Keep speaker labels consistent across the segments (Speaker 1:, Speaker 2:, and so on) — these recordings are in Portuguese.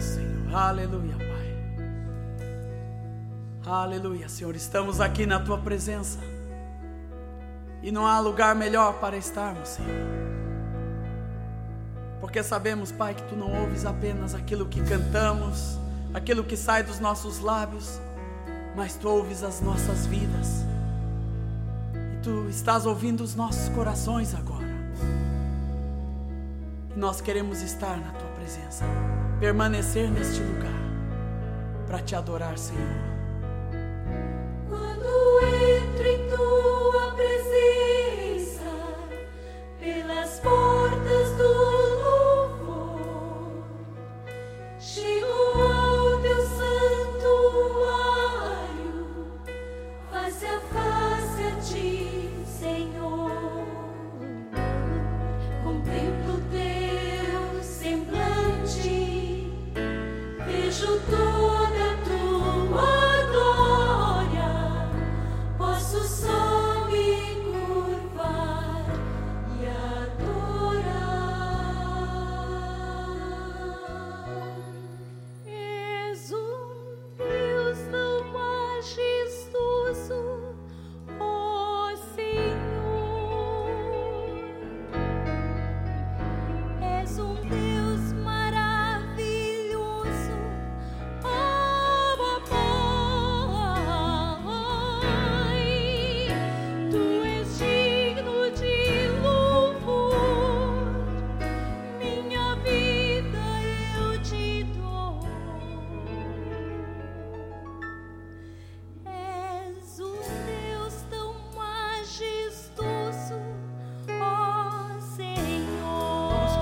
Speaker 1: Senhor, aleluia, Pai. Aleluia, Senhor, estamos aqui na tua presença. E não há lugar melhor para estarmos, Senhor. Porque sabemos, Pai, que tu não ouves apenas aquilo que cantamos, aquilo que sai dos nossos lábios, mas tu ouves as nossas vidas. E tu estás ouvindo os nossos corações agora. E nós queremos estar na tua presença, permanecer neste lugar para te adorar, Senhor.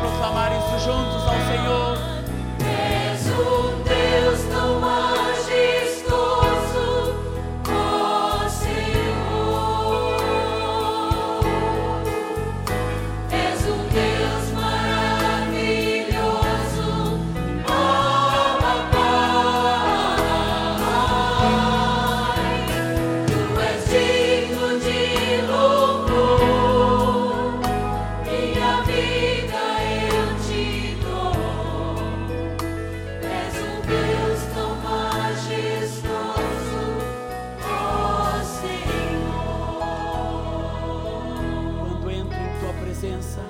Speaker 1: Proclamar isso juntos ao Senhor. Presença,